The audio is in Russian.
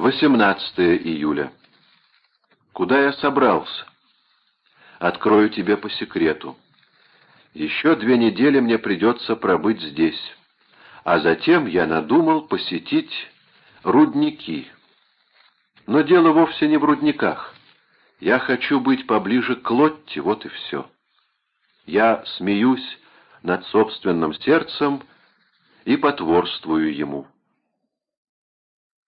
18 июля. Куда я собрался? Открою тебе по секрету. Еще две недели мне придется пробыть здесь, а затем я надумал посетить рудники. Но дело вовсе не в рудниках. Я хочу быть поближе к Лотте, вот и все. Я смеюсь над собственным сердцем и потворствую ему.